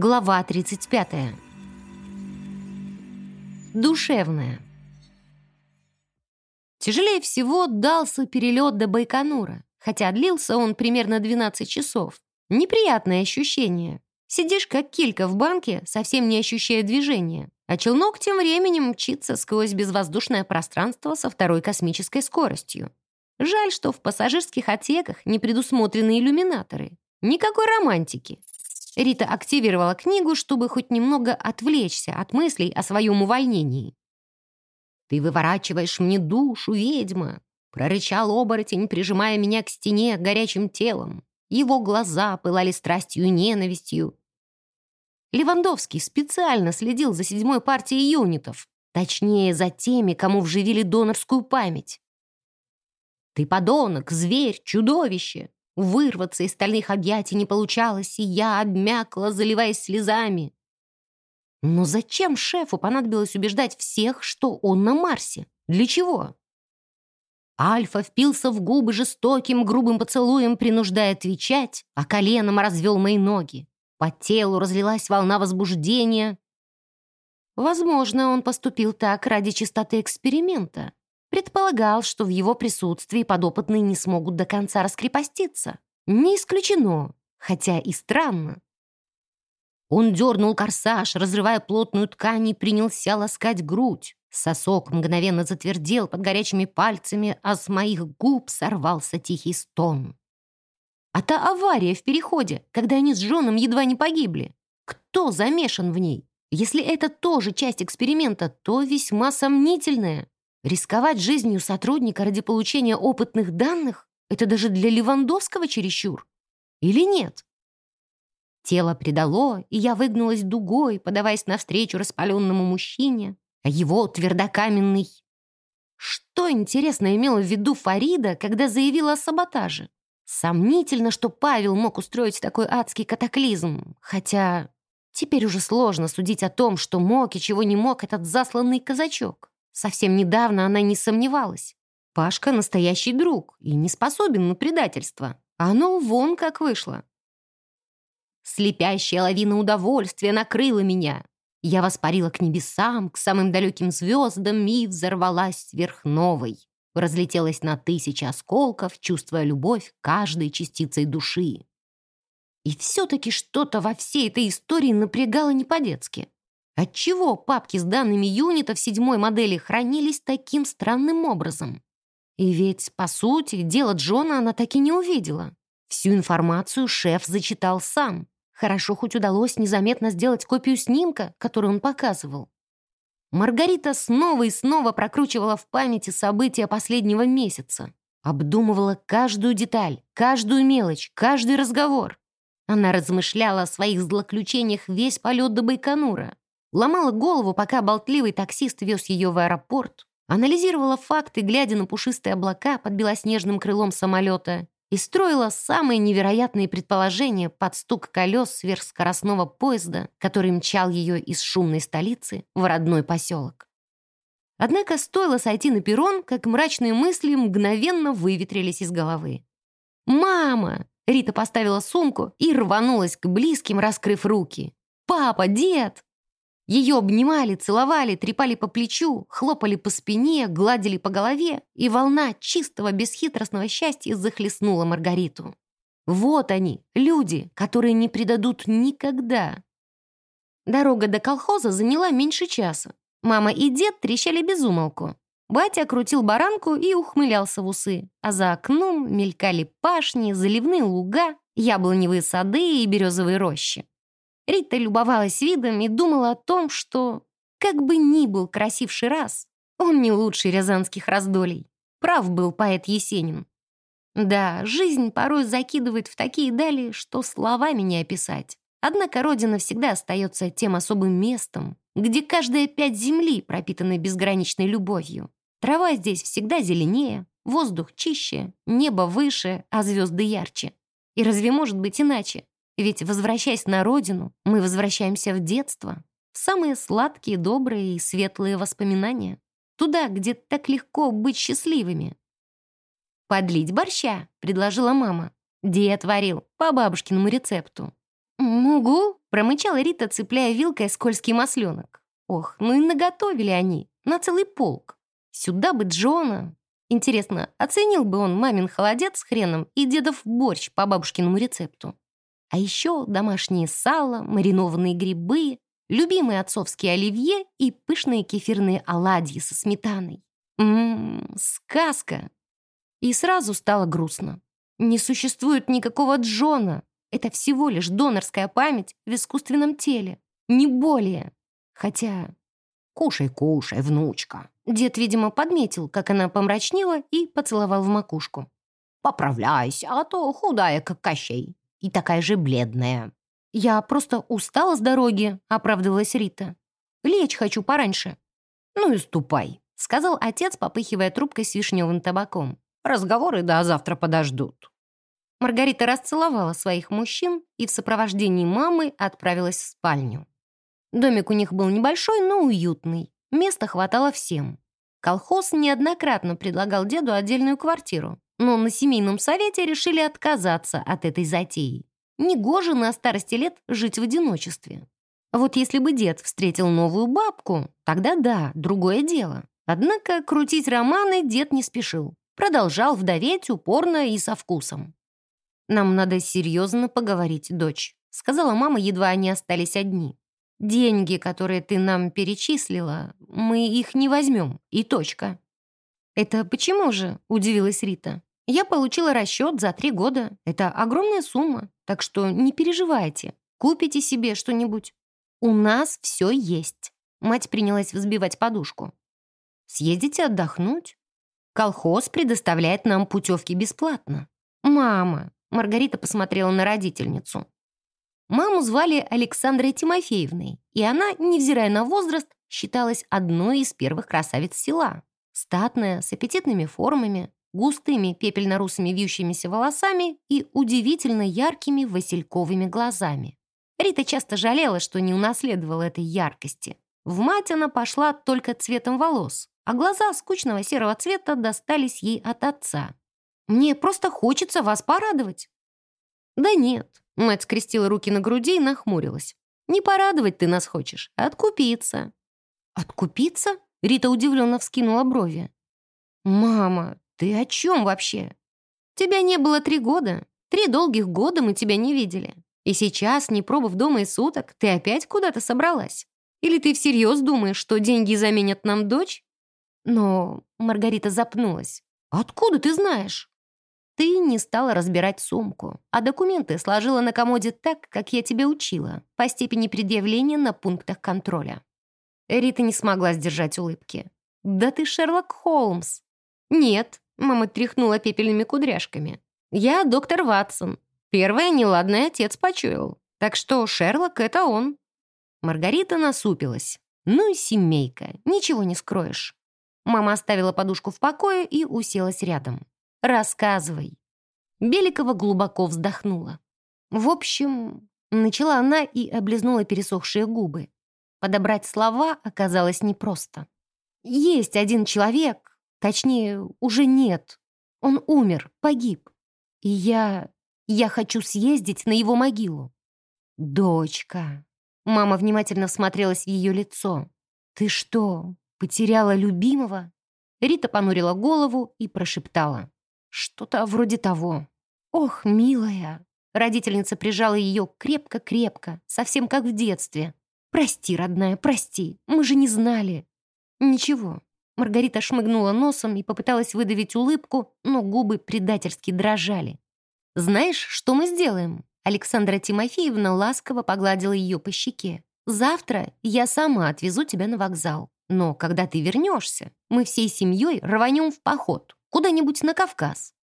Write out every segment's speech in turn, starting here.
Глава 35. Душевная. Тяжелее всего дался перелет до Байконура, хотя длился он примерно 12 часов. Неприятное ощущение. Сидишь как килька в банке, совсем не ощущая движения, а челнок тем временем мчится сквозь безвоздушное пространство со второй космической скоростью. Жаль, что в пассажирских отсеках не предусмотрены иллюминаторы. Никакой романтики. Рита активировала книгу, чтобы хоть немного отвлечься от мыслей о своем увольнении. «Ты выворачиваешь мне душу, ведьма!» прорычал оборотень, прижимая меня к стене горячим телом. Его глаза пылали страстью и ненавистью. Левандовский специально следил за седьмой партией юнитов, точнее, за теми, кому вживили донорскую память. «Ты подонок, зверь, чудовище!» Вырваться из стальных объятий не получалось, и я обмякла, заливаясь слезами. Но зачем шефу понадобилось убеждать всех, что он на Марсе? Для чего? Альфа впился в губы жестоким, грубым поцелуем, принуждая отвечать, а коленом развел мои ноги. По телу разлилась волна возбуждения. Возможно, он поступил так ради чистоты эксперимента. Предполагал, что в его присутствии подопытные не смогут до конца раскрепоститься. Не исключено, хотя и странно. Он дернул корсаж, разрывая плотную ткань и принялся ласкать грудь. Сосок мгновенно затвердел под горячими пальцами, а с моих губ сорвался тихий стон. А та авария в переходе, когда они с Джоном едва не погибли. Кто замешан в ней? Если это тоже часть эксперимента, то весьма сомнительная. Рисковать жизнью сотрудника ради получения опытных данных — это даже для Левандовского чересчур. Или нет? Тело предало, и я выгнулась дугой, подаваясь навстречу распаленному мужчине, а его твердокаменный... Что, интересно, имела в виду Фарида, когда заявила о саботаже? Сомнительно, что Павел мог устроить такой адский катаклизм, хотя теперь уже сложно судить о том, что мог и чего не мог этот засланный казачок. Совсем недавно она не сомневалась. Пашка — настоящий друг и не способен на предательство. Оно вон как вышло. Слепящая лавина удовольствия накрыла меня. Я воспарила к небесам, к самым далеким звездам и взорвалась сверхновой. Разлетелась на тысячи осколков, чувствуя любовь каждой частицей души. И все-таки что-то во всей этой истории напрягало не по-детски. Отчего папки с данными юнитов седьмой модели хранились таким странным образом? И ведь, по сути, дело Джона она так и не увидела. Всю информацию шеф зачитал сам. Хорошо хоть удалось незаметно сделать копию снимка, который он показывал. Маргарита снова и снова прокручивала в памяти события последнего месяца. Обдумывала каждую деталь, каждую мелочь, каждый разговор. Она размышляла о своих злоключениях весь полет до Байконура. Ломала голову, пока болтливый таксист вез ее в аэропорт, анализировала факты, глядя на пушистые облака под белоснежным крылом самолета и строила самые невероятные предположения под стук колес сверхскоростного поезда, который мчал ее из шумной столицы в родной поселок. Однако стоило сойти на перрон, как мрачные мысли мгновенно выветрились из головы. «Мама!» — Рита поставила сумку и рванулась к близким, раскрыв руки. «Папа! Дед!» Ее обнимали, целовали, трепали по плечу, хлопали по спине, гладили по голове, и волна чистого бесхитростного счастья захлестнула Маргариту. Вот они, люди, которые не предадут никогда. Дорога до колхоза заняла меньше часа. Мама и дед трещали без умолку. Батя крутил баранку и ухмылялся в усы, а за окном мелькали пашни, заливные луга, яблоневые сады и березовые рощи. Рита любовалась видом и думала о том, что, как бы ни был красивший раз, он не лучший рязанских раздолей. Прав был поэт Есенин. Да, жизнь порой закидывает в такие дали, что словами не описать. Однако Родина всегда остается тем особым местом, где каждая пять земли пропитана безграничной любовью. Трава здесь всегда зеленее, воздух чище, небо выше, а звезды ярче. И разве может быть иначе? Ведь, возвращаясь на родину, мы возвращаемся в детство, в самые сладкие, добрые и светлые воспоминания. Туда, где так легко быть счастливыми. «Подлить борща», — предложила мама. Дед варил по бабушкиному рецепту. «Угу», — промычала Рита, цепляя вилкой скользкий масленок. «Ох, ну и наготовили они, на целый полк. Сюда бы Джона. Интересно, оценил бы он мамин холодец с хреном и дедов борщ по бабушкиному рецепту? А еще домашнее сало, маринованные грибы, любимые отцовские оливье и пышные кефирные оладьи со сметаной. Ммм, сказка. И сразу стало грустно. Не существует никакого Джона. Это всего лишь донорская память в искусственном теле. Не более. Хотя... «Кушай, кушай, внучка». Дед, видимо, подметил, как она помрачнела и поцеловал в макушку. «Поправляйся, а то худая, как Кощей, и такая же бледная». «Я просто устала с дороги», — оправдывалась Рита. «Лечь хочу пораньше». «Ну и ступай», — сказал отец, попыхивая трубкой с вишневым табаком. «Разговоры до завтра подождут». Маргарита расцеловала своих мужчин и в сопровождении мамы отправилась в спальню. Домик у них был небольшой, но уютный. Места хватало всем. Колхоз неоднократно предлагал деду отдельную квартиру, но на семейном совете решили отказаться от этой затеи. Негоже на старости лет жить в одиночестве. Вот если бы дед встретил новую бабку, тогда да, другое дело. Однако крутить романы дед не спешил. Продолжал вдоветь упорно и со вкусом. «Нам надо серьезно поговорить, дочь», — сказала мама, едва они остались одни. «Деньги, которые ты нам перечислила, мы их не возьмем, и точка». «Это почему же?» — удивилась Рита. «Я получила расчет за три года. Это огромная сумма. Так что не переживайте, купите себе что-нибудь. У нас все есть». Мать принялась взбивать подушку. «Съездите отдохнуть. Колхоз предоставляет нам путевки бесплатно. Мама!» Маргарита посмотрела на родительницу. Маму звали Александрой Тимофеевной, и она, невзирая на возраст, считалась одной из первых красавиц села. Статная, с аппетитными формами, густыми пепельно-русыми вьющимися волосами и удивительно яркими васильковыми глазами. Рита часто жалела, что не унаследовала этой яркости. В мать она пошла только цветом волос, а глаза скучного серого цвета достались ей от отца. «Мне просто хочется вас порадовать». «Да нет», — мать скрестила руки на груди и нахмурилась. «Не порадовать ты нас хочешь, а откупиться». «Откупиться?» — Рита удивленно вскинула брови. «Мама, «Ты о чем вообще? Тебя не было три года. Три долгих года мы тебя не видели. И сейчас, не пробыв дома и суток, ты опять куда-то собралась? Или ты всерьез думаешь, что деньги заменят нам дочь?» Но Маргарита запнулась. «Откуда ты знаешь?» «Ты не стала разбирать сумку, а документы сложила на комоде так, как я тебя учила, по степени предъявления на пунктах контроля». Рита не смогла сдержать улыбки. «Да ты Шерлок Холмс!» «Нет, Мама тряхнула пепельными кудряшками. «Я доктор Ватсон. Первое неладное отец почуял. Так что Шерлок — это он». Маргарита насупилась. «Ну и семейка, ничего не скроешь». Мама оставила подушку в покое и уселась рядом. «Рассказывай». Беликова глубоко вздохнула. «В общем...» Начала она и облизнула пересохшие губы. Подобрать слова оказалось непросто. «Есть один человек, Точнее, уже нет. Он умер, погиб. И я... я хочу съездить на его могилу. Дочка. Мама внимательно всмотрелась в ее лицо. Ты что, потеряла любимого? Рита понурила голову и прошептала. Что-то вроде того. Ох, милая. Родительница прижала ее крепко-крепко, совсем как в детстве. «Прости, родная, прости, мы же не знали». «Ничего, Маргарита шмыгнула носом и попыталась выдавить улыбку, но губы предательски дрожали. «Знаешь, что мы сделаем?» Александра Тимофеевна ласково погладила ее по щеке. «Завтра я сама отвезу тебя на вокзал. Но когда ты вернешься, мы всей семьей рванем в поход, куда-нибудь на Кавказ.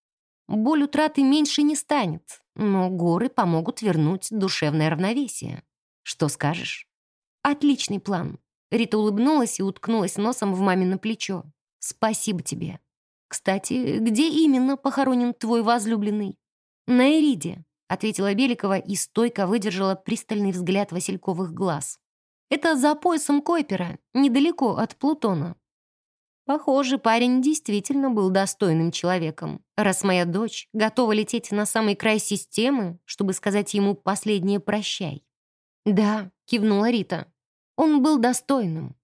Боль утраты меньше не станет, но горы помогут вернуть душевное равновесие. Что скажешь?» «Отличный план. Рита улыбнулась и уткнулась носом в мамино плечо. «Спасибо тебе. Кстати, где именно похоронен твой возлюбленный?» «На Эриде», — ответила Беликова и стойко выдержала пристальный взгляд Васильковых глаз. «Это за поясом Койпера, недалеко от Плутона». Похоже, парень действительно был достойным человеком, раз моя дочь готова лететь на самый край системы, чтобы сказать ему последнее «прощай». «Да», — кивнула Рита, — «он был достойным.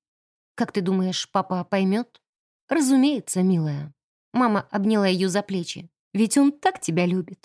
Как ты думаешь, папа поймет?» «Разумеется, милая». Мама обняла ее за плечи. «Ведь он так тебя любит».